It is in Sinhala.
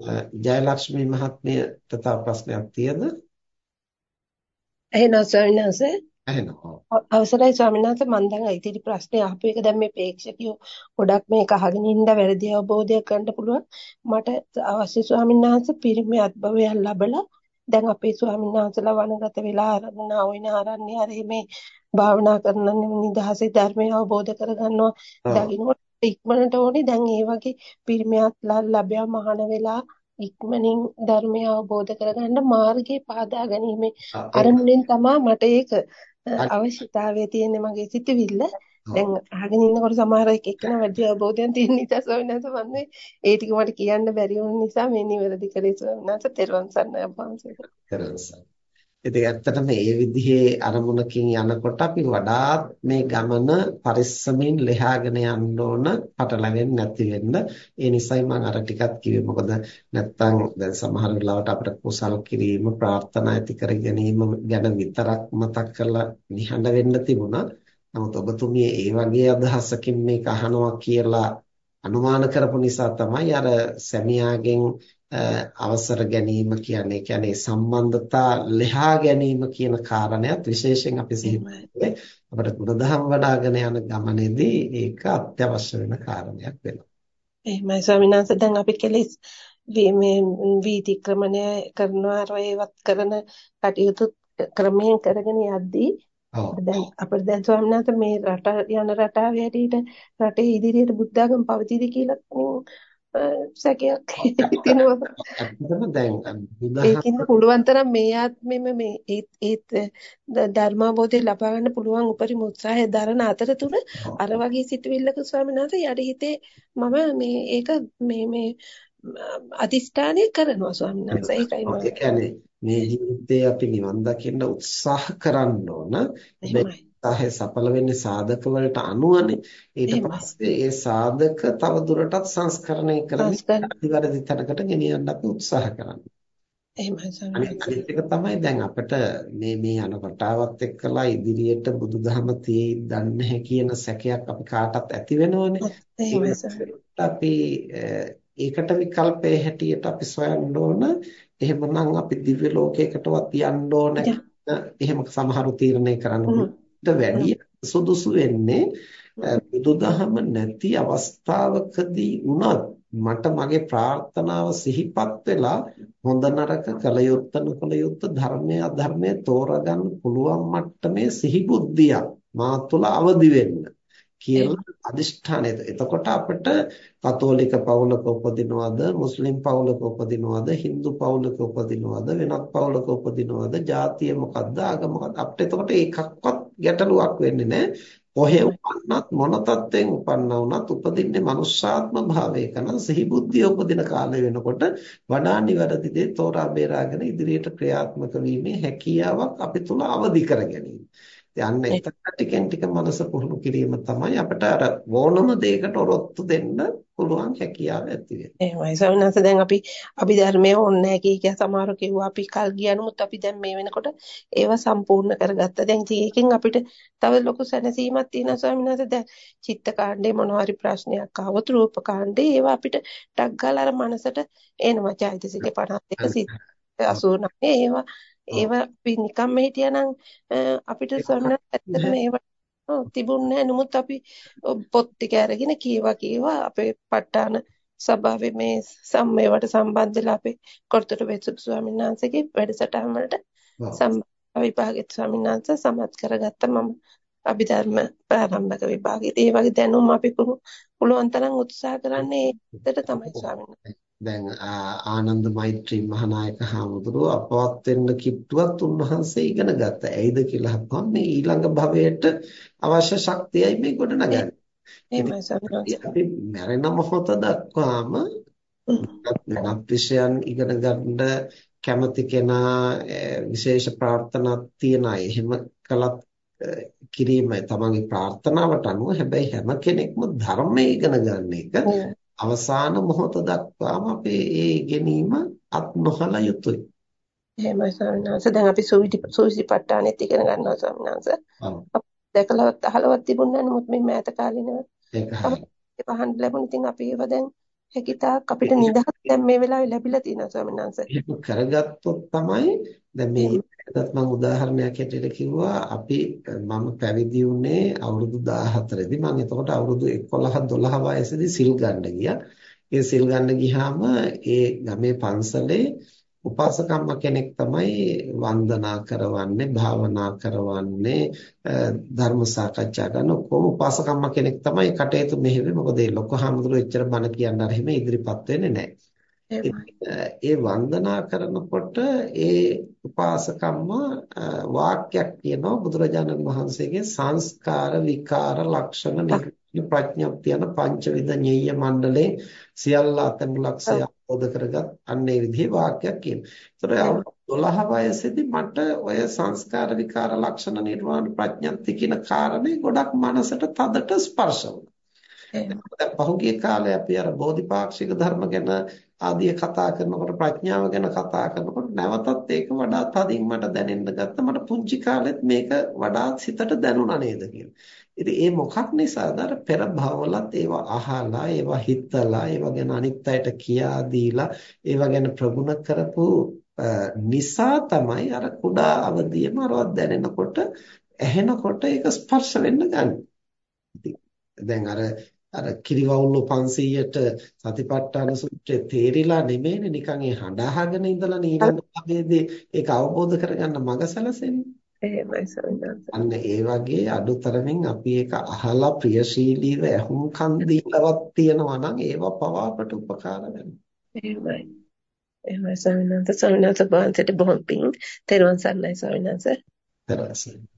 ජයලක්ෂ්මී මහත්මියට තව ප්‍රශ්නයක් තියද? එහෙනම් ස්වාමීන් වහන්සේ? එහෙනම් අවසරයි ස්වාමීන් වහන්සේ. මම දැන් ඉතිරි ප්‍රශ්නේ අහපු එක දැන් මේ ප්‍රේක්ෂකයෝ ගොඩක් මේක අහගෙන ඉඳ වැරදි අවබෝධයක් ගන්න පුළුවන්. මට අවශ්‍ය ස්වාමීන් වහන්සේ පිරිමි අත්භවයක් ලැබලා දැන් අපේ ස්වාමීන් වහන්සේලා වනගත වෙලා අරමුණා වයින් ආරන්නේ අර මේ භාවනා කරන නිදහසේ ධර්මය අවබෝධ කරගන්නවා. දකින්නකොට ඉක්මනට ඕනේ. දැන් ඒ වගේ පිරිමියක් ලැබියා මහාන වෙලා ඉක්මනින් ධර්මය අවබෝධ කරගන්න මාර්ගේ පාදා ගැනීම අරමුණෙන් තමයි මට ඒක අවශ්‍යතාවය තියෙන්නේ මගේ සිතවිල්ල. දැන් අහගෙන ඉන්නකොට සමහර එක එක්කන වැඩි අවබෝධයක් තියෙන නිසා ස්වාමීන් වහන්සේ ඒ ටික මට කියන්න බැරි වුන නිසා මේ නිවැරදි කරේ ස්වාමීන් වහන්සේ තෙරුවන් සරණයි. අපහන්සේ. ඉතින් ඇත්තටම මේ විදිහේ අරමුණකින් යනකොට අපි වඩාත් මේ ගමන පරිස්සමින් ලෙහාගෙන යන්න ඕන පටලැවෙන්නේ නැති වෙන්න. ඒ නිසයි මම අර ටිකක් කිව්වේ. මොකද නැත්තම් දැන් සමහර වෙලාවට අපිට කුසල් කිරීම, ප්‍රාර්ථනා ඇති කර ගැනීම ගැන විතරක් මතක් කරලා නිහඬ වෙන්න තිබුණා. නමුත් ඔබතුමිය ඒ වගේ අදහසකින් මේක අහනවා කියලා අනුමාන කරපු නිසා තමයි අර සැමියාගෙන් අවසර ගැනීම කියන්නේ කියන්නේ සම්බන්ධතා ලෙහා ගැනීම කියන කාරණයක් විශේෂයෙන් අපි සිහිපත් අපිට ගුණධම් වඩ아가න යන ගමනේදී ඒක අත්‍යවශ්‍ය වෙන කාරණයක් වෙනවා. එහෙමයි ස්වාමීන් වහන්සේ දැන් අපි කෙලෙස් මේ වීතික්‍රමණය කරනවා ඒවත් කරන කටයුතු ක්‍රමයෙන් කරගෙන යද්දී දැන් අපිට දැන් ස්වාමීන් වහන්සේ මේ රට යන රටාව හැටියට රටේ ඉදිරියට බුද්ධාගම පවතිද කියලා සැකයක් හිතෙනවා. ඇත්තටම දැන් ඒකින්ද පුළුවන් තරම් මේ ආත්මෙම මේ ඒත් ධර්මාබෝධය ලබා ගන්න පුළුවන් උපරිම උත්සාහය දරන අතරතුර අර වගේ සිතුවිල්ලක ස්වාමීන් වහන්සේ යටි හිතේ මම මේ ඒක මේ මේ අදිෂ්ඨානය කරනවා ස්වාමීන් වහන්සේ. ඒකයි මම කියන්නේ මේ ජීවිතේ අපි නිවන් දකින්න උත්සාහ කරන්න ඕන උත්සාහය සඵල වෙන්නේ සාධක වලට අනුවනේ. ඊට පස්සේ ඒ සාධක තව දුරටත් සංස්කරණය කරමින් අනිවාර්ය තැනකට ගෙනියන්න අපි උත්සාහ කරන්නේ එහෙමයි තමයි දැන් අපිට මේ මේ යන රටාවත් එක්කලා ඉදිරියට බුදුදහම තියෙයි දන්නේ කියන සැකයක් අපි කාටත් ඇති වෙනවනේ. අපි ඒකට විකල්පයේ හැටියට අපි සොයන්න ඕන. එහෙමනම් අපි දිව්‍ය ලෝකයකටවත් යන්න ඕන එහෙම සමහරු තීරණය කරන්න වැඩිය සුදුසු වෙන්නේ බුදුදහම නැති අවස්ථාවකදී වුණත් මට මගේ ප්‍රාර්ථනාව සිහිපත් වෙලා හොඳ නරක කල යුත්ත නොකල යුත්ත ධර්මයේ අධර්මයේ තෝරගන්න පුළුවන් මට්ටමේ සිහිබුද්ධියක් මා තුළ අවදි වෙන්න කියලා අදිෂ්ඨානය. එතකොට අපිට කතෝලික පවුලක උපදිනවද, මුස්ලිම් පවුලක උපදිනවද, Hindu පවුලක උපදිනවද, වෙනත් පවුලක උපදිනවද, ජාතිය මොකද්ද, ආගම මොකද්ද අපිට එතකොට ඒකක්වත් ගැටලුවක් වෙන්නේ නැහැ. කොහේ උපන්නත් මොන තත්ත්වෙන් උපන්නා වුණත් උපදින්නේ මනුෂ්‍යාත්ම භාවයක නම් සිහි බුද්ධිය උපදින කාලය වෙනකොට වඩා නිවැරදි දේ තෝරා බේරාගෙන ඉදිරියට ක්‍රියාත්මක වීමේ හැකියාවක් අපි තුල අවදි කර ගැනීම. යන්න එතන ටිකෙන් ටික මනස පුහුණු කිරීම තමයි අපිට අර ඕනම දෙයකට ඔරොත්තු දෙන්න පුළුවන් හැකියාව ඇති වෙන්නේ. එහෙමයි සවිනාස දැන් අපි අභිධර්මයේ ඕනේ නැහැ කිය කිය සමහරව කිව්වා අපි කල් ගියනමුත් අපි දැන් මේ වෙනකොට ඒවා සම්පූර්ණ කරගත්තා. දැන් ඒකෙන් අපිට තව ලොකු සැනසීමක් තියෙනවා ස්වාමීනාස දැන් චිත්ත කාණ්ඩේ මොනවා හරි ප්‍රශ්නයක් ආවොත් රූප කාණ්ඩේ ඒවා අපිට ටක් ගාලා අර මනසට එනවා. චෛතසික 52 සිත් 89 ඒවා ඒවා අපි නිකම්ම හිටියානම් අපිට සොන්න ඇත්තටම ඒවා තිබුණේ නැහැ. නමුත් අපි පොත් ටික අරගෙන කීවා කීවා අපේ ප ဋ ාණ සභාවේ මේ සම්මේවට සම්බන්ධ වෙලා අපේ කොටතොට වෙසුත් ස්වාමීන් වහන්සේගේ වැඩසටහන් වලට සම්බන්ධ විභාගෙත් ස්වාමීන් වහන්සේ සමත් කරගත්ත. මම අභිධර්ම ප්‍රාරම්භක විභාගයේ ඒ වගේ දැනුම් අපි පුළුවන් තරම් උත්සාහ කරන්නේ ඒකට තමයි ස්වාමීන් වහන්සේ දැන් ආනන්ද මෛත්‍රී මහානායක හාමුදුරුව අපවත් වෙන්න කිට්ටුවත් උන්වහන්සේ ඉගෙන ගත්තා. ඇයිද කියලා අහපුවම මේ ඊළඟ භවයට අවශ්‍ය ශක්තියයි මේ ගොඩනගන්නේ. අපි මරණ මොහොත දක්වාම වෙනත් විෂයන් ඉගෙන ගන්න කැමති කෙනා විශේෂ ප්‍රාර්ථනා තියන අය එහෙම කළත් කිරීම තමන්ගේ ප්‍රාර්ථනාවට අනුව හැබැයි හැම කෙනෙක්ම ධර්මය ඉගෙන ගන්න එක අවසාන මොහොත දක්වාම අපේ ඒ ගැනීම අත් නොහල යුතුයි. එහෙමයි ස්වාමීනාංශ දැන් අපි සූවිසිපට්ඨානෙත් ඉගෙන ගන්නවා ස්වාමීනාංශ. දැකලවත් අහලවත් තිබුණේ නමුත් මේ මෑත කාලේ නේද? ඒක. පහන් ලැබුණ ඉතින් අපි ඒව දැන් හැකිතාක් අපිට නිදහස් දැන් මේ වෙලාවේ ලැබිලා තියෙනවා ස්වාමීන් වහන්සේ. එහෙම කරගත්තොත් තමයි දැන් මේ ඉස්සරහට මම උදාහරණයක් හැටියට කිව්වා. අපි මම පැවිදි වුණේ අවුරුදු 14 දී මම එතකොට අවුරුදු 11 12 වයසේදී සිල් ගන්න ගියා. ඒ සිල් ගන්න ගියාම ඒ ගමේ පන්සලේ උපාසකම්ම කෙනෙක් තමයි වන්දනා කරවන්නේ භාවනා කරවන්නේ ධර්ම සාකච්ඡා කරන ඔක්කොම උපාසකම්ම කෙනෙක් තමයි කටයුතු මෙහෙවේ මොකද ඒ ලොකු හාමුදුරුවෝ එච්චර බණ කියන්න අර එහෙම ඉදිරිපත් වෙන්නේ නැහැ. ඒ වන්දනා කරනකොට ඒ උපාසකම්ම වාක්‍යයක් කියනවා බුදුරජාණන් වහන්සේගේ සංස්කාර විකාර ලක්ෂණ ප්‍රඥප්ති යන පංචවිධ ඤෙය්‍ය මණ්ඩලේ සියල්ල අතමුලක්ෂය අවබෝධ කරගත් අන්න ඒ විදිහේ වාක්‍යයක් කියනවා. ඒතර 12 වයසේදී මට ඔය සංස්කාර විකාර ලක්ෂණ නිර්වාණ ප්‍රඥප්ති කියන කාරණේ ගොඩක් මනසට තදට ස්පර්ශ වුණා. පහුගිය කාලේ අපි අර බෝධිපාක්ෂික ධර්ම ගැන ආදිය කතා කරනකොට ප්‍රඥාව ගැන කතා කරනකොට නැවතත් ඒක වඩා තදින් මට දැනෙන්න ගත්තා. මට පුංචි කාලෙත් මේක වඩා සිතට දැනුණා නේද කියලා. ඉතින් ඒ මොකක් නිසාද අර පෙර භවවලත් ඒවා අහලා ඒවා හිතලා ඒවා ගැන අනිත් අයට කියා දීලා ඒවා ගැන ප්‍රගුණ කරපු නිසා තමයි අර කුඩා අවදියේම අරවත් දැනෙනකොට ඇහෙනකොට ඒක ස්පර්ශ වෙන්න ගන්න. දැන් අර අර කිරිවවුල්ල 500ට සතිපට්ඨාන සූත්‍රය තේරිලා නෙමෙයිනේ නිකන් ඒ හඬ අහගෙන ඉඳලා නීරණ භාවයේදී ඒක අවබෝධ කරගන්න මඟ සැලසෙන්නේ. එහෙමයි සවිනාස. අන්න ඒ වගේ අඩුතරමින් අපි ඒක අහලා ප්‍රියශීලීව ඇහුම්කන් දීලවත් තියනවා නම් ඒව පවා අපට උපකාර වෙනවා. එහෙමයි. එහෙමයි සවිනාස සවිනාස බාන්තට බොහොම පිං. තෙරුවන් සරණයි සවිනාස. තෙරුවන් සරණයි.